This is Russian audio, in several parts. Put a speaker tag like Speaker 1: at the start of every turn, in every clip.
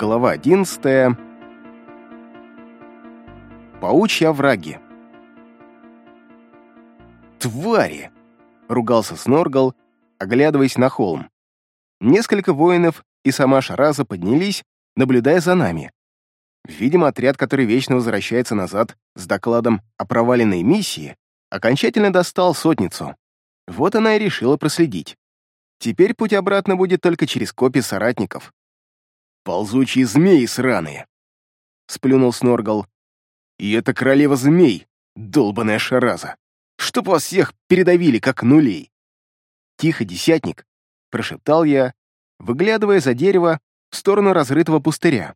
Speaker 1: Глава 11. Паучьи овраги. «Твари!» — ругался Сноргал, оглядываясь на холм. Несколько воинов и сама Шараза поднялись, наблюдая за нами. Видимо, отряд, который вечно возвращается назад с докладом о проваленной миссии, окончательно достал сотницу. Вот она и решила проследить. Теперь путь обратно будет только через копии соратников. «Ползучие змеи сраные!» — сплюнул Сноргал. «И это королева змей, долбаная шараза! Чтоб вас всех передавили, как нулей!» «Тихо, десятник!» — прошептал я, выглядывая за дерево в сторону разрытого пустыря.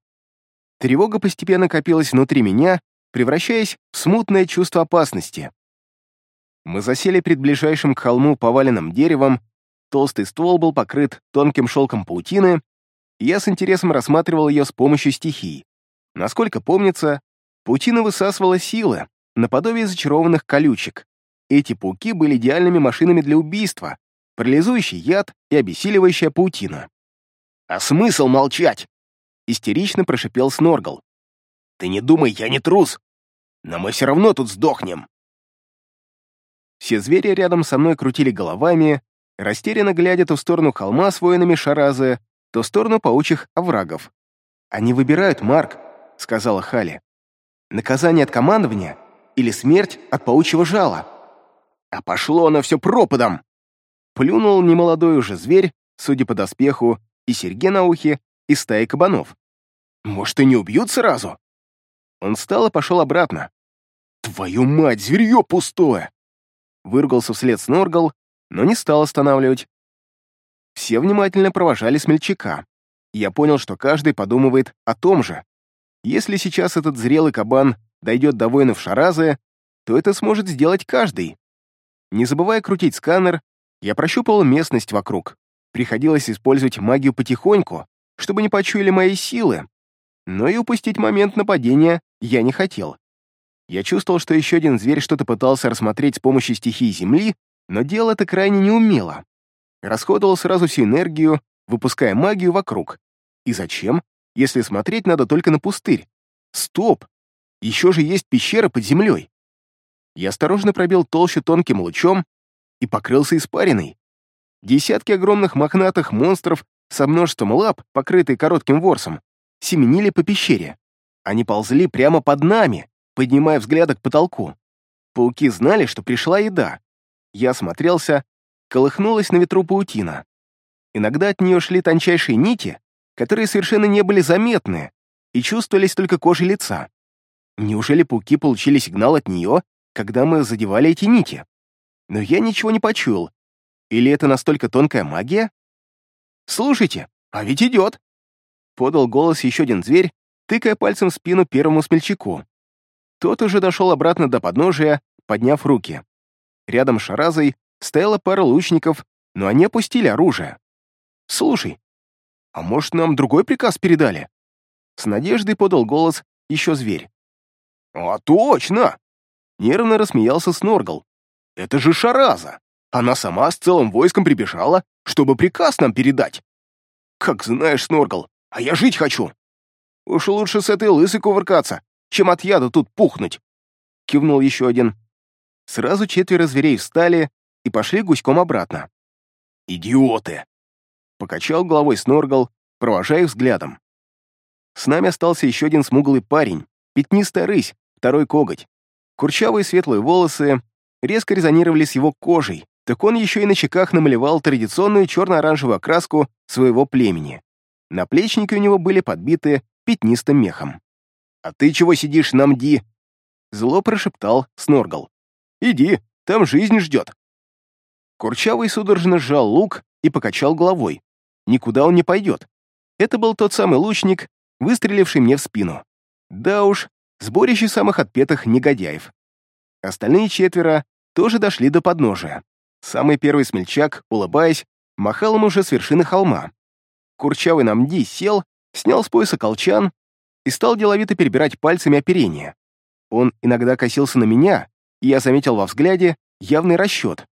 Speaker 1: Тревога постепенно копилась внутри меня, превращаясь в смутное чувство опасности. Мы засели перед ближайшим к холму поваленным деревом, толстый ствол был покрыт тонким шелком паутины, я с интересом рассматривал ее с помощью стихий. Насколько помнится, паутина высасывала силы, наподобие зачарованных колючек. Эти пауки были идеальными машинами для убийства, парализующий яд и обессиливающая паутина. «А смысл молчать?» — истерично прошипел Сноргал. «Ты не думай, я не трус, но мы все равно тут сдохнем». Все звери рядом со мной крутили головами, растерянно глядя то в сторону холма с воинами Шаразы, то сторону паучьих оврагов. «Они выбирают, Марк», — сказала Хали. «Наказание от командования или смерть от паучьего жала?» «А пошло оно все пропадом!» Плюнул немолодой уже зверь, судя по доспеху, и серьге на ухе, и стаи кабанов. «Может, и не убьют сразу?» Он встал и пошел обратно. «Твою мать, зверье пустое!» Выругался вслед Сноргал, но не стал останавливать, все внимательно провожали смельчака. Я понял, что каждый подумывает о том же. Если сейчас этот зрелый кабан дойдет до воинов Шаразы, то это сможет сделать каждый. Не забывая крутить сканер, я прощупал местность вокруг. Приходилось использовать магию потихоньку, чтобы не почуяли мои силы. Но и упустить момент нападения я не хотел. Я чувствовал, что еще один зверь что-то пытался рассмотреть с помощью стихии Земли, но делал это крайне неумело расходовал сразу всю энергию, выпуская магию вокруг. И зачем, если смотреть надо только на пустырь? Стоп! Еще же есть пещера под землей. Я осторожно пробил толщу тонким лучом и покрылся испариной. Десятки огромных мохнатых монстров со множеством лап, покрытые коротким ворсом, семенили по пещере. Они ползли прямо под нами, поднимая взгляды к потолку. Пауки знали, что пришла еда. Я осмотрелся колыхнулась на ветру паутина. Иногда от нее шли тончайшие нити, которые совершенно не были заметны и чувствовались только кожей лица. Неужели пауки получили сигнал от нее, когда мы задевали эти нити? Но я ничего не почуял. Или это настолько тонкая магия? «Слушайте, а ведь идет!» Подал голос еще один зверь, тыкая пальцем в спину первому смельчаку. Тот уже дошел обратно до подножия, подняв руки. Рядом с Шаразой стояла пара лучников, но они опустили оружие. «Слушай, а может, нам другой приказ передали?» С надеждой подал голос еще зверь. «А точно!» Нервно рассмеялся Сноргал. «Это же Шараза! Она сама с целым войском прибежала, чтобы приказ нам передать!» «Как знаешь, Сноргал, а я жить хочу!» «Уж лучше с этой лысой кувыркаться, чем от яда тут пухнуть!» Кивнул еще один. Сразу четверо зверей встали и пошли гуськом обратно. «Идиоты!» — покачал головой Сноргал, провожая взглядом. С нами остался еще один смуглый парень, пятнистая рысь, второй коготь. Курчавые светлые волосы резко резонировали с его кожей, так он еще и на щеках намалевал традиционную черно-оранжевую окраску своего племени. Наплечники у него были подбиты пятнистым мехом. «А ты чего сидишь на мди?» Зло прошептал Сноргал. «Иди, там жизнь ждет». Курчавый судорожно сжал лук и покачал головой. Никуда он не пойдет. Это был тот самый лучник, выстреливший мне в спину. Да уж, сборище самых отпетых негодяев. Остальные четверо тоже дошли до подножия. Самый первый смельчак, улыбаясь, махал ему уже с вершины холма. Курчавый намди сел, снял с пояса колчан и стал деловито перебирать пальцами оперение. Он иногда косился на меня, и я заметил во взгляде явный расчет.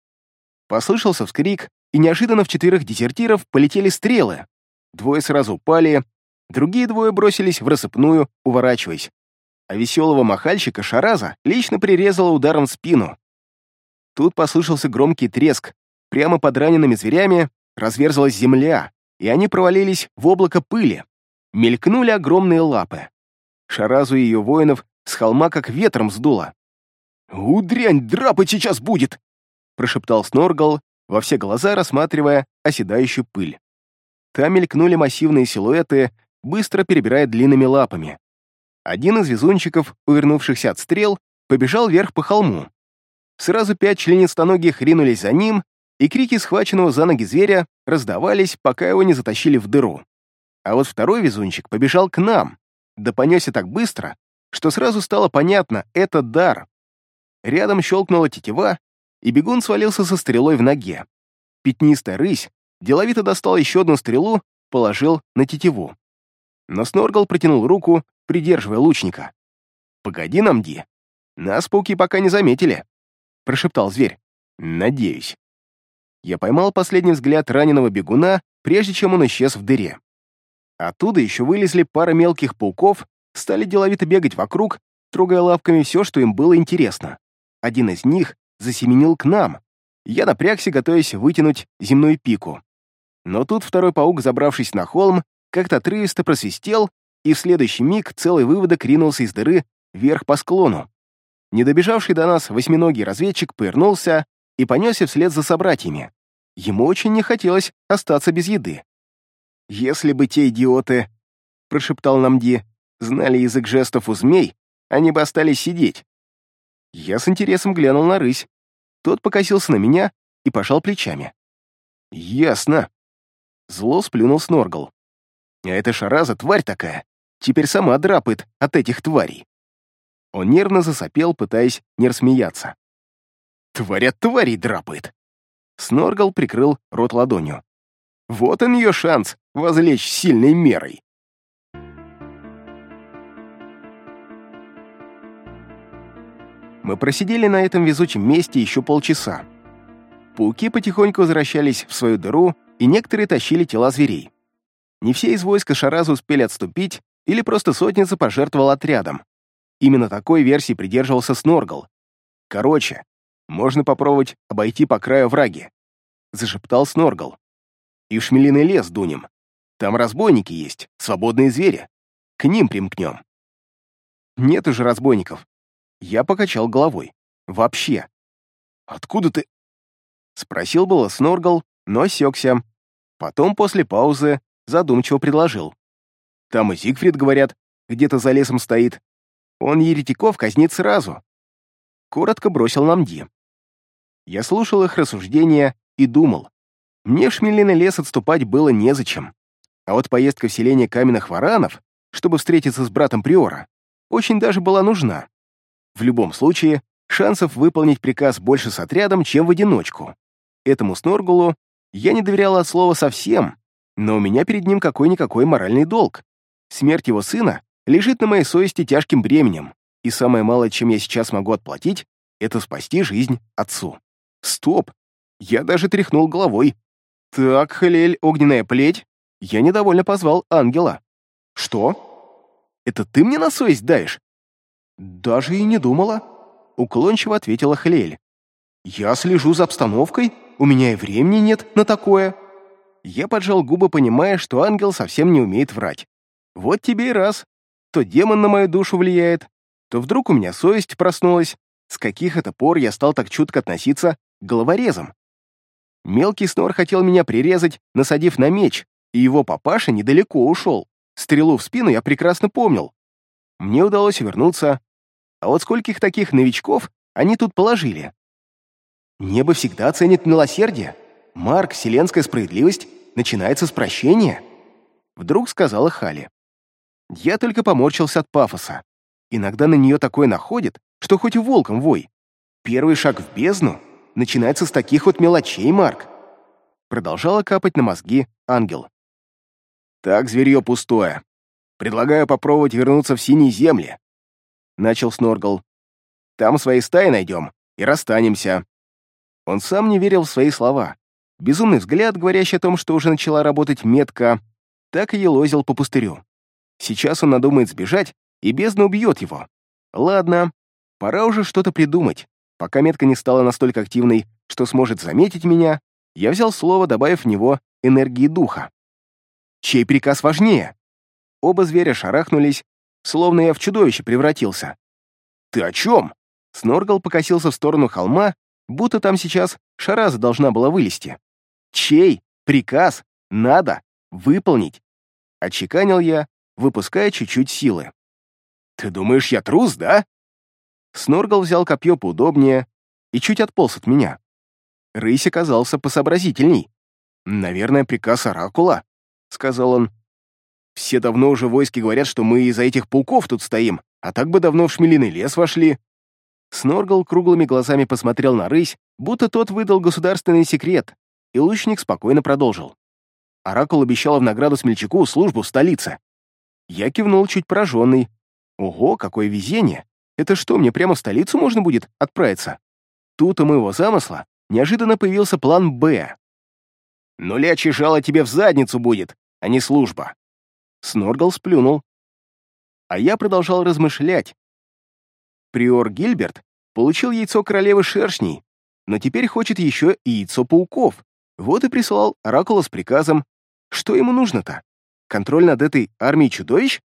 Speaker 1: Послышался вскрик, и неожиданно в четверых дезертиров полетели стрелы. Двое сразу упали, Другие двое бросились в рассыпную, уворачиваясь. А веселого махальщика Шараза лично прирезала ударом в спину. Тут послышался громкий треск. Прямо под ранеными зверями разверзлась земля, и они провалились в облако пыли. Мелькнули огромные лапы. Шаразу и ее воинов с холма как ветром сдуло. «Удрянь, драпать сейчас будет!» Прошептал Сноргал, во все глаза рассматривая оседающую пыль. Там мелькнули массивные силуэты, быстро перебирая длинными лапами. Один из везунчиков, увернувшихся от стрел, побежал вверх по холму. Сразу пять членистоногих ринулись за ним, и крики схваченного за ноги зверя раздавались, пока его не затащили в дыру. А вот второй везунчик побежал к нам, да понесся так быстро, что сразу стало понятно — это дар. Рядом щелкнула тетива, и бегун свалился со стрелой в ноге. Пятнистая рысь деловито достал еще одну стрелу, положил на тетиву. Но Сноргал протянул руку, придерживая лучника. «Погоди, Намди, нас пауки пока не заметили», — прошептал зверь. «Надеюсь». Я поймал последний взгляд раненого бегуна, прежде чем он исчез в дыре. Оттуда еще вылезли пара мелких пауков, стали деловито бегать вокруг, трогая лапками все, что им было интересно. Один из них засеменил к нам. Я напрягся, готовясь вытянуть земную пику. Но тут второй паук, забравшись на холм, как-то отрывисто просвистел, и в следующий миг целый выводок ринулся из дыры вверх по склону. Не добежавший до нас восьминогий разведчик повернулся и понесся вслед за собратьями. Ему очень не хотелось остаться без еды. «Если бы те идиоты, — прошептал нам Ди, — знали язык жестов у змей, они бы остались сидеть. Я с интересом глянул на рысь. Тот покосился на меня и пожал плечами. «Ясно». Зло сплюнул Сноргл. «А эта шараза тварь такая, теперь сама драпает от этих тварей». Он нервно засопел, пытаясь не рассмеяться. «Тварь от тварей драпает!» Сноргал прикрыл рот ладонью. «Вот он ее шанс возлечь сильной мерой!» Мы просидели на этом везучем месте еще полчаса. Пауки потихоньку возвращались в свою дыру, и некоторые тащили тела зверей. Не все из войска Шараза успели отступить, или просто сотница пожертвовала отрядом. Именно такой версии придерживался Сноргал. Короче, можно попробовать обойти по краю враги, зашептал Сноргал. И в шмелиный лес дунем. Там разбойники есть, свободные звери. К ним примкнем. Нет уже разбойников, я покачал головой. Вообще. Откуда ты? Спросил было Сноргал, но осекся. Потом, после паузы, задумчиво предложил. Там и Зигфрид, говорят, где-то за лесом стоит. Он еретиков казнит сразу. Коротко бросил нам Ди. Я слушал их рассуждения и думал. Мне в Шмелиный лес отступать было незачем. А вот поездка в селение каменных варанов, чтобы встретиться с братом Приора, очень даже была нужна. В любом случае, шансов выполнить приказ больше с отрядом, чем в одиночку. Этому Сноргулу я не доверял от слова совсем, но у меня перед ним какой-никакой моральный долг. Смерть его сына лежит на моей совести тяжким бременем, и самое малое, чем я сейчас могу отплатить, это спасти жизнь отцу. Стоп! Я даже тряхнул головой. Так, Халель, огненная плеть, я недовольно позвал ангела. Что? Это ты мне на совесть даешь? «Даже и не думала», — уклончиво ответила Хлель. «Я слежу за обстановкой, у меня и времени нет на такое». Я поджал губы, понимая, что ангел совсем не умеет врать. Вот тебе и раз. То демон на мою душу влияет, то вдруг у меня совесть проснулась. С каких это пор я стал так чутко относиться к головорезам? Мелкий снор хотел меня прирезать, насадив на меч, и его папаша недалеко ушел. Стрелу в спину я прекрасно помнил. Мне удалось вернуться, а вот скольких таких новичков они тут положили? Небо всегда ценит милосердие. Марк, вселенская справедливость начинается с прощения. Вдруг сказала Хали. Я только поморщился от пафоса. Иногда на нее такое находит, что хоть волком вой. Первый шаг в бездну начинается с таких вот мелочей, Марк. Продолжала капать на мозги ангел. Так зверье пустое. Предлагаю попробовать вернуться в синие земли начал Сноргал. «Там свои стаи найдем и расстанемся». Он сам не верил в свои слова. Безумный взгляд, говорящий о том, что уже начала работать метка, так и елозил по пустырю. Сейчас он надумает сбежать, и бездна убьет его. Ладно, пора уже что-то придумать. Пока метка не стала настолько активной, что сможет заметить меня, я взял слово, добавив в него энергии духа. Чей приказ важнее? Оба зверя шарахнулись, словно я в чудовище превратился. «Ты о чем?» Сноргал покосился в сторону холма, будто там сейчас шараза должна была вылезти. «Чей? Приказ? Надо! Выполнить!» Отчеканил я, выпуская чуть-чуть силы. «Ты думаешь, я трус, да?» Сноргал взял копье поудобнее и чуть отполз от меня. Рысь оказался посообразительней. «Наверное, приказ Оракула», — сказал он. «Все давно уже войски говорят, что мы из-за этих пауков тут стоим, а так бы давно в шмелиный лес вошли». Сноргал круглыми глазами посмотрел на рысь, будто тот выдал государственный секрет, и лучник спокойно продолжил. Оракул обещал в награду смельчаку службу в столице. Я кивнул, чуть пораженный. Ого, какое везение! Это что, мне прямо в столицу можно будет отправиться? Тут у моего замысла неожиданно появился план «Б». «Нулячий жало тебе в задницу будет, а не служба!» Сноргал сплюнул. А я продолжал размышлять. Приор Гильберт получил яйцо королевы шершней, но теперь хочет еще и яйцо пауков. Вот и прислал Оракула с приказом. Что ему нужно-то? Контроль над этой армией чудовищ?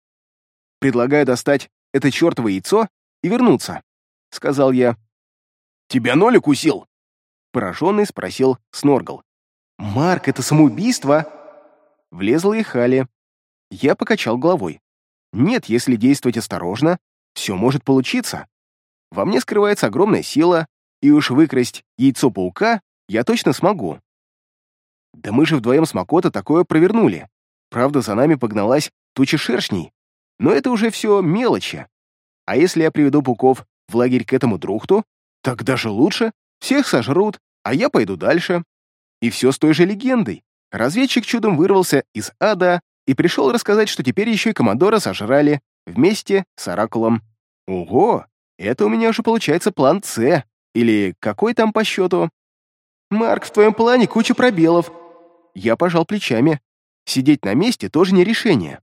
Speaker 1: Предлагаю достать это чертово яйцо и вернуться, — сказал я. «Тебя нолик усил?» Пораженный спросил Сноргал. «Марк, это самоубийство?» Влезла и Хали. Я покачал головой. «Нет, если действовать осторожно, все может получиться. Во мне скрывается огромная сила, и уж выкрасть яйцо паука я точно смогу. Да мы же вдвоем с Макото такое провернули. Правда, за нами погналась туча шершней. Но это уже все мелочи. А если я приведу пауков в лагерь к этому друхту, так даже лучше. Всех сожрут, а я пойду дальше. И все с той же легендой. Разведчик чудом вырвался из ада и пришел рассказать, что теперь еще и командора сожрали вместе с Оракулом. Ого, это у меня уже получается план «С». Или какой там по счету? Марк, в твоем плане куча пробелов. Я пожал плечами. Сидеть на месте тоже не решение.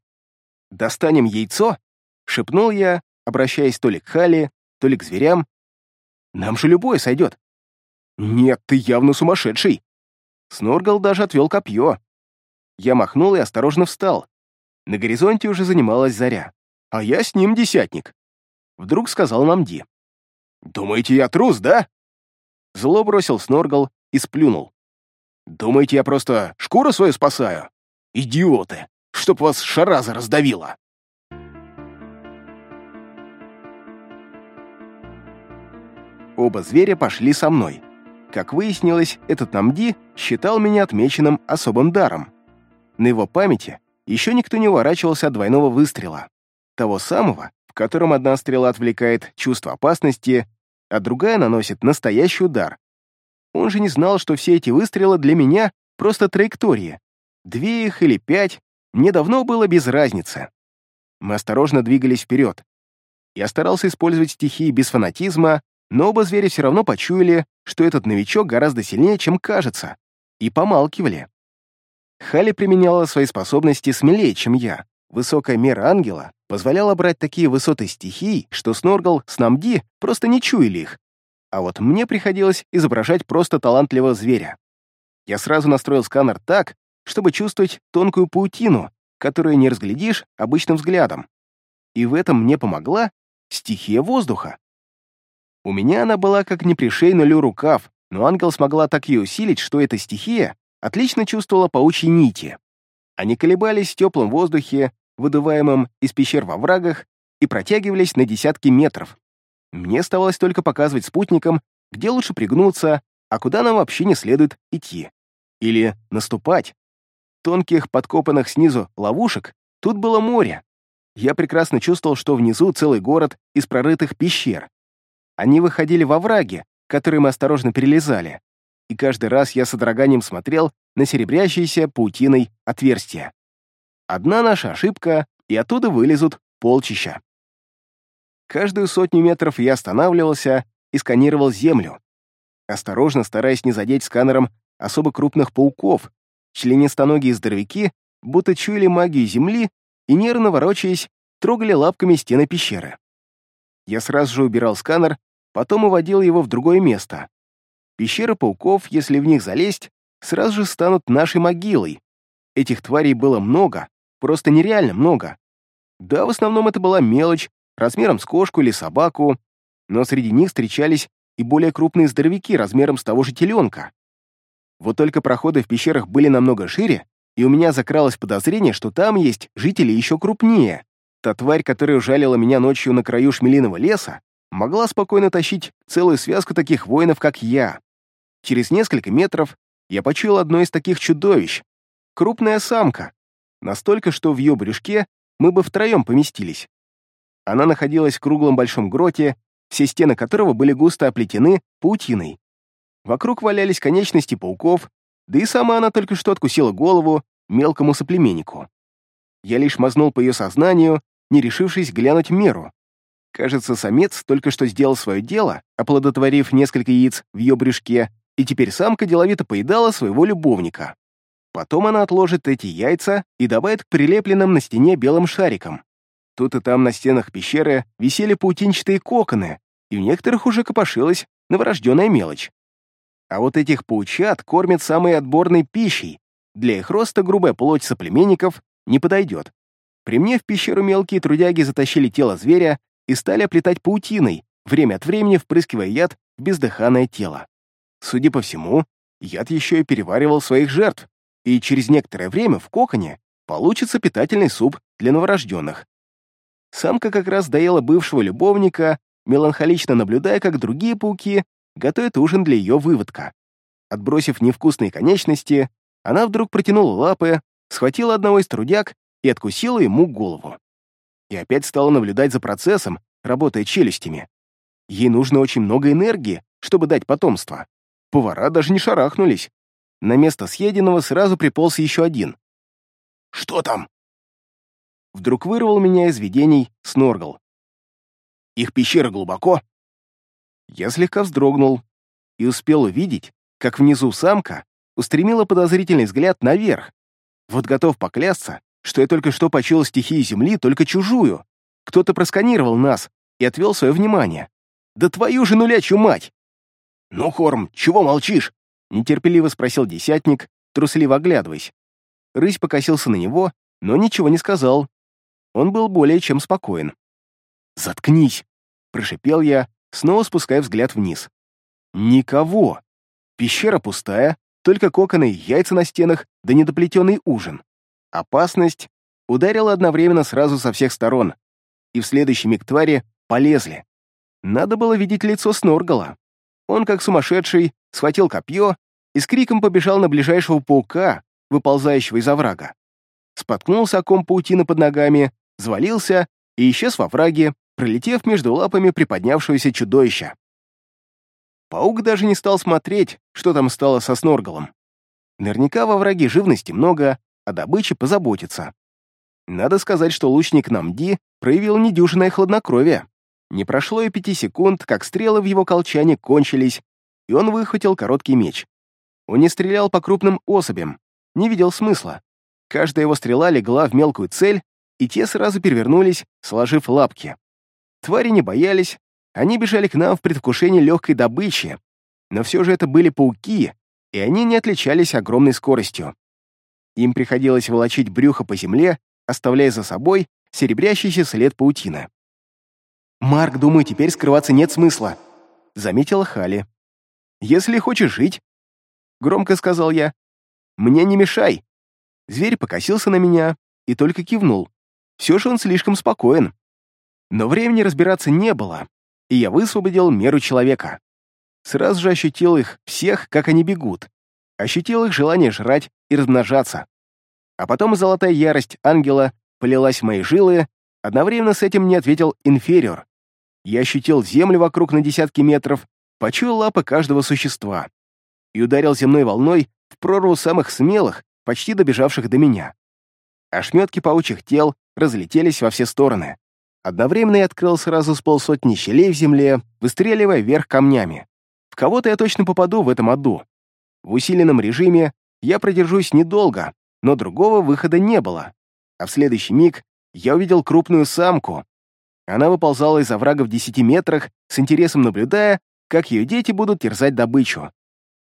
Speaker 1: «Достанем яйцо?» — шепнул я, обращаясь то ли к Хали, то ли к зверям. «Нам же любое сойдет». «Нет, ты явно сумасшедший!» Сноргал даже отвел копье. Я махнул и осторожно встал. На горизонте уже занималась заря. А я с ним десятник. Вдруг сказал нам Ди. «Думаете, я трус, да?» Зло бросил Сноргал и сплюнул. «Думаете, я просто шкуру свою спасаю? Идиоты! Чтоб вас шараза раздавила!» Оба зверя пошли со мной. Как выяснилось, этот Намди считал меня отмеченным особым даром. На его памяти еще никто не уворачивался от двойного выстрела. Того самого, в котором одна стрела отвлекает чувство опасности, а другая наносит настоящий удар. Он же не знал, что все эти выстрелы для меня просто траектории. Две их или пять, мне давно было без разницы. Мы осторожно двигались вперед. Я старался использовать стихии без фанатизма, но оба зверя все равно почуяли, что этот новичок гораздо сильнее, чем кажется, и помалкивали. Хали применяла свои способности смелее, чем я. Высокая мера ангела позволяла брать такие высоты стихий, что Сноргал с Намди просто не чуяли их. А вот мне приходилось изображать просто талантливого зверя. Я сразу настроил сканер так, чтобы чувствовать тонкую паутину, которую не разглядишь обычным взглядом. И в этом мне помогла стихия воздуха. У меня она была как не пришей нулю рукав, но ангел смогла так ее усилить, что эта стихия отлично чувствовала паучьи нити. Они колебались в теплом воздухе, выдуваемом из пещер во врагах, и протягивались на десятки метров. Мне оставалось только показывать спутникам, где лучше пригнуться, а куда нам вообще не следует идти. Или наступать. Тонких, подкопанных снизу ловушек тут было море. Я прекрасно чувствовал, что внизу целый город из прорытых пещер. Они выходили во враги, которые мы осторожно перелезали, и каждый раз я с одраганием смотрел на серебрящиеся паутиной отверстия. Одна наша ошибка, и оттуда вылезут полчища. Каждую сотню метров я останавливался и сканировал землю, осторожно стараясь не задеть сканером особо крупных пауков, членистоногие здоровяки будто чуяли магию земли и, нервно ворочаясь, трогали лапками стены пещеры. Я сразу же убирал сканер, потом уводил его в другое место. Пещеры пауков, если в них залезть, сразу же станут нашей могилой. Этих тварей было много, просто нереально много. Да, в основном это была мелочь, размером с кошку или собаку, но среди них встречались и более крупные здоровяки размером с того же теленка. Вот только проходы в пещерах были намного шире, и у меня закралось подозрение, что там есть жители еще крупнее. Та тварь, которая ужалила меня ночью на краю шмелиного леса, могла спокойно тащить целую связку таких воинов, как я. Через несколько метров я почуял одно из таких чудовищ. Крупная самка. Настолько, что в ее брюшке мы бы втроем поместились. Она находилась в круглом большом гроте, все стены которого были густо оплетены паутиной. Вокруг валялись конечности пауков, да и сама она только что откусила голову мелкому соплеменнику. Я лишь мазнул по ее сознанию, не решившись глянуть в меру. Кажется, самец только что сделал свое дело, оплодотворив несколько яиц в ее брюшке, и теперь самка деловито поедала своего любовника. Потом она отложит эти яйца и добавит к прилепленным на стене белым шарикам. Тут и там на стенах пещеры висели паутинчатые коконы, и в некоторых уже копошилась новорожденная мелочь. А вот этих паучат кормят самой отборной пищей. Для их роста грубая плоть соплеменников не подойдет. При мне в пещеру мелкие трудяги затащили тело зверя и стали оплетать паутиной, время от времени впрыскивая яд в бездыханное тело. Судя по всему, яд еще и переваривал своих жертв, и через некоторое время в коконе получится питательный суп для новорожденных. Самка как раз доела бывшего любовника, меланхолично наблюдая, как другие пауки готовят ужин для ее выводка. Отбросив невкусные конечности, она вдруг протянула лапы, схватила одного из трудяг и откусила ему голову. И опять стала наблюдать за процессом, работая челюстями. Ей нужно очень много энергии, чтобы дать потомство. Повара даже не шарахнулись. На место съеденного сразу приполз еще один. «Что там?» Вдруг вырвал меня из видений Сноргал. «Их пещера глубоко?» Я слегка вздрогнул и успел увидеть, как внизу самка устремила подозрительный взгляд наверх. Вот готов поклясться, что я только что почуял стихию Земли, только чужую. Кто-то просканировал нас и отвел свое внимание. Да твою же нулячью мать! «Ну, Хорм, чего молчишь?» — нетерпеливо спросил десятник, трусливо оглядываясь. Рысь покосился на него, но ничего не сказал. Он был более чем спокоен. «Заткнись!» — прошипел я, снова спуская взгляд вниз. «Никого! Пещера пустая, только коконы, яйца на стенах, да недоплетенный ужин. Опасность ударила одновременно сразу со всех сторон, и в следующий миг твари полезли. Надо было видеть лицо Сноргала. Он, как сумасшедший, схватил копье и с криком побежал на ближайшего паука, выползающего из оврага. Споткнулся о ком паутины под ногами, звалился и исчез во враге, пролетев между лапами приподнявшегося чудовища. Паук даже не стал смотреть, что там стало со Сноргалом. Наверняка во враге живности много, о добыче позаботиться. Надо сказать, что лучник Намди проявил недюжинное хладнокровие. Не прошло и пяти секунд, как стрелы в его колчане кончились, и он выхватил короткий меч. Он не стрелял по крупным особям, не видел смысла. Каждая его стрела легла в мелкую цель, и те сразу перевернулись, сложив лапки. Твари не боялись, они бежали к нам в предвкушении легкой добычи, но все же это были пауки, и они не отличались огромной скоростью. Им приходилось волочить брюхо по земле, оставляя за собой серебрящийся след паутины. «Марк, думаю, теперь скрываться нет смысла», — заметила Хали. «Если хочешь жить», — громко сказал я, — «мне не мешай». Зверь покосился на меня и только кивнул. Все же он слишком спокоен. Но времени разбираться не было, и я высвободил меру человека. Сразу же ощутил их всех, как они бегут ощутил их желание жрать и размножаться. А потом золотая ярость ангела полилась в мои жилы, одновременно с этим мне ответил инфериор. Я ощутил землю вокруг на десятки метров, почуял лапы каждого существа и ударил земной волной в прорву самых смелых, почти добежавших до меня. Ошметки паучьих тел разлетелись во все стороны. Одновременно я открыл сразу с полсотни щелей в земле, выстреливая вверх камнями. В кого-то я точно попаду в этом аду, в усиленном режиме я продержусь недолго, но другого выхода не было. А в следующий миг я увидел крупную самку. Она выползала из оврага в десяти метрах, с интересом наблюдая, как ее дети будут терзать добычу.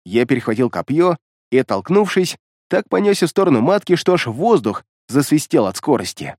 Speaker 1: Я перехватил копье и, оттолкнувшись, так понесся в сторону матки, что аж воздух засвистел от скорости.